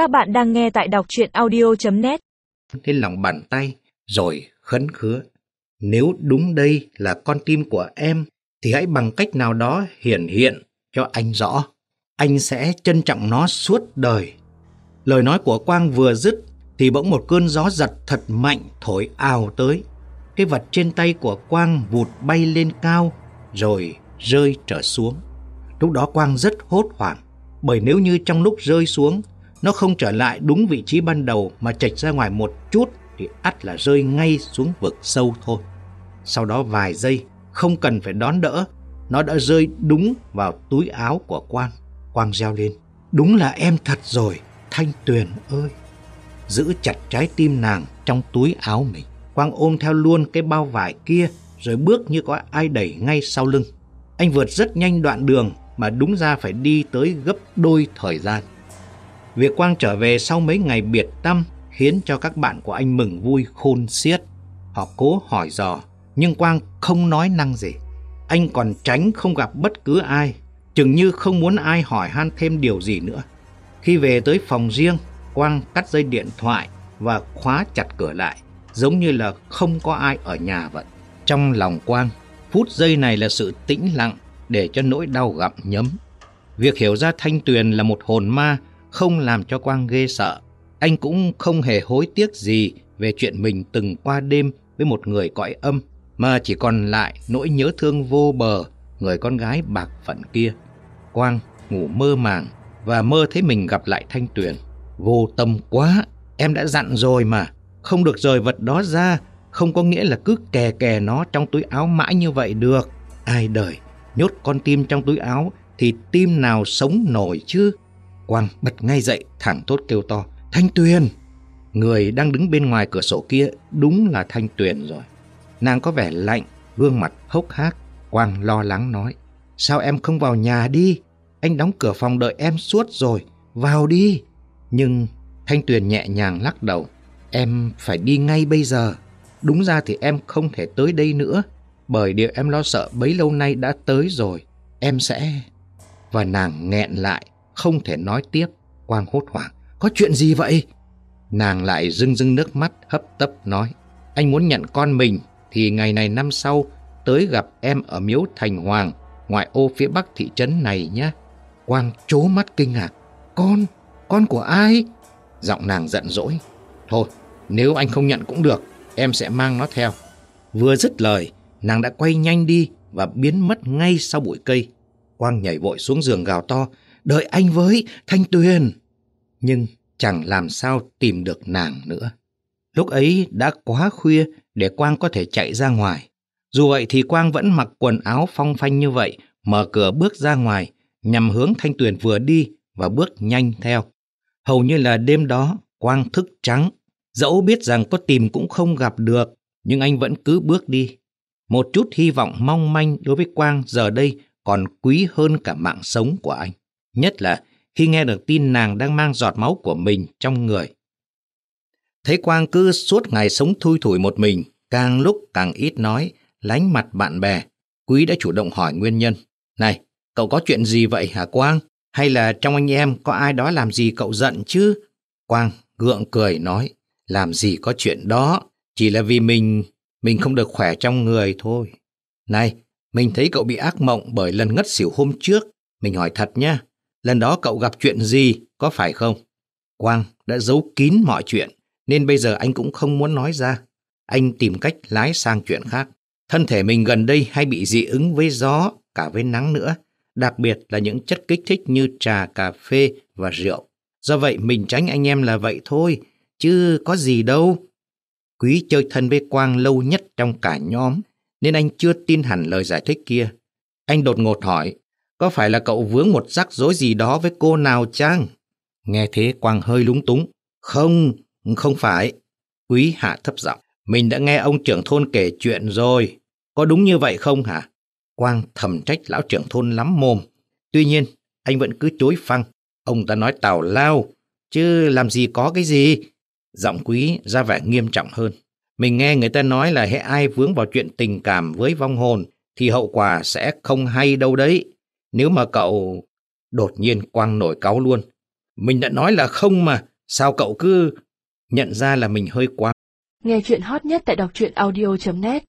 Các bạn đang nghe tại đọc truyện audio.net lên lòng bàn tay, rồi khấn khứa. Nếu đúng đây là con tim của em, thì hãy bằng cách nào đó hiển hiện cho anh rõ. Anh sẽ trân trọng nó suốt đời. Lời nói của Quang vừa dứt, thì bỗng một cơn gió giật thật mạnh thổi ào tới. Cái vật trên tay của Quang vụt bay lên cao, rồi rơi trở xuống. Lúc đó Quang rất hốt hoảng, bởi nếu như trong lúc rơi xuống nó không trở lại đúng vị trí ban đầu mà chệch ra ngoài một chút thì ắt là rơi ngay xuống vực sâu thôi. Sau đó vài giây, không cần phải đón đỡ, nó đã rơi đúng vào túi áo của Quang. Quang reo lên, đúng là em thật rồi, Thanh Tuyền ơi. Giữ chặt trái tim nàng trong túi áo mình. Quang ôm theo luôn cái bao vải kia rồi bước như có ai đẩy ngay sau lưng. Anh vượt rất nhanh đoạn đường mà đúng ra phải đi tới gấp đôi thời gian. Việc Quang trở về sau mấy ngày biệt tâm khiến cho các bạn của anh mừng vui khôn xiết. Họ cố hỏi dò, nhưng Quang không nói năng gì. Anh còn tránh không gặp bất cứ ai, chừng như không muốn ai hỏi han thêm điều gì nữa. Khi về tới phòng riêng, Quang cắt dây điện thoại và khóa chặt cửa lại, giống như là không có ai ở nhà vậy. Trong lòng Quang, phút giây này là sự tĩnh lặng để cho nỗi đau gặm nhấm. Việc hiểu ra Thanh Tuyền là một hồn ma không làm cho Quang ghê sợ. Anh cũng không hề hối tiếc gì về chuyện mình từng qua đêm với một người cõi âm, mà chỉ còn lại nỗi nhớ thương vô bờ người con gái bạc phận kia. Quang ngủ mơ màng và mơ thấy mình gặp lại Thanh Tuyền. Vô tâm quá, em đã dặn rồi mà, không được rời vật đó ra, không có nghĩa là cứ kè kè nó trong túi áo mãi như vậy được. Ai đời, nhốt con tim trong túi áo thì tim nào sống nổi chứ? Quang bật ngay dậy, thẳng thốt kêu to. Thanh Tuyền! Người đang đứng bên ngoài cửa sổ kia đúng là Thanh Tuyền rồi. Nàng có vẻ lạnh, gương mặt hốc hác. Quang lo lắng nói. Sao em không vào nhà đi? Anh đóng cửa phòng đợi em suốt rồi. Vào đi! Nhưng Thanh Tuyền nhẹ nhàng lắc đầu. Em phải đi ngay bây giờ. Đúng ra thì em không thể tới đây nữa. Bởi điều em lo sợ bấy lâu nay đã tới rồi. Em sẽ... Và nàng nghẹn lại không thể nói tiếp. Quang hốt hoảng. Có chuyện gì vậy? Nàng lại rưng rưng nước mắt hấp tấp nói. Anh muốn nhận con mình thì ngày này năm sau tới gặp em ở miếu Thành Hoàng, ngoại ô phía bắc thị trấn này nhé. Quang chố mắt kinh ngạc. Con? Con của ai? Giọng nàng giận dỗi. Thôi, nếu anh không nhận cũng được, em sẽ mang nó theo. Vừa dứt lời, nàng đã quay nhanh đi và biến mất ngay sau bụi cây. Quang nhảy vội xuống giường gào to đợi anh với, Thanh Tuyền. Nhưng chẳng làm sao tìm được nàng nữa. Lúc ấy đã quá khuya để Quang có thể chạy ra ngoài. Dù vậy thì Quang vẫn mặc quần áo phong phanh như vậy, mở cửa bước ra ngoài, nhằm hướng Thanh Tuyền vừa đi và bước nhanh theo. Hầu như là đêm đó, Quang thức trắng. Dẫu biết rằng có tìm cũng không gặp được, nhưng anh vẫn cứ bước đi. Một chút hy vọng mong manh đối với Quang giờ đây còn quý hơn cả mạng sống của anh nhất là khi nghe được tin nàng đang mang giọt máu của mình trong người. Thấy Quang cứ suốt ngày sống thui thủi một mình, càng lúc càng ít nói, lánh mặt bạn bè, Quý đã chủ động hỏi nguyên nhân. Này, cậu có chuyện gì vậy hả Quang? Hay là trong anh em có ai đó làm gì cậu giận chứ? Quang gượng cười nói, làm gì có chuyện đó, chỉ là vì mình, mình không được khỏe trong người thôi. Này, mình thấy cậu bị ác mộng bởi lần ngất xỉu hôm trước, mình hỏi thật nhá, lần đó cậu gặp chuyện gì, có phải không? Quang đã giấu kín mọi chuyện, nên bây giờ anh cũng không muốn nói ra. Anh tìm cách lái sang chuyện khác. Thân thể mình gần đây hay bị dị ứng với gió, cả với nắng nữa, đặc biệt là những chất kích thích như trà, cà phê và rượu. Do vậy mình tránh anh em là vậy thôi, chứ có gì đâu. Quý chơi thân với Quang lâu nhất trong cả nhóm, nên anh chưa tin hẳn lời giải thích kia. Anh đột ngột hỏi, có phải là cậu vướng một rắc rối gì đó với cô nào chăng? Nghe thế Quang hơi lúng túng. Không, không phải. Quý hạ thấp giọng. Mình đã nghe ông trưởng thôn kể chuyện rồi. Có đúng như vậy không hả? Quang thầm trách lão trưởng thôn lắm mồm. Tuy nhiên, anh vẫn cứ chối phăng. Ông ta nói tào lao, chứ làm gì có cái gì. Giọng quý ra vẻ nghiêm trọng hơn. Mình nghe người ta nói là hệ ai vướng vào chuyện tình cảm với vong hồn thì hậu quả sẽ không hay đâu đấy. Nếu mà cậu... Đột nhiên Quang nổi cáu luôn. Mình đã nói là không mà, Sao cậu cứ nhận ra là mình hơi quá Nghe chuyện hot nhất tại đọc truyện audio.net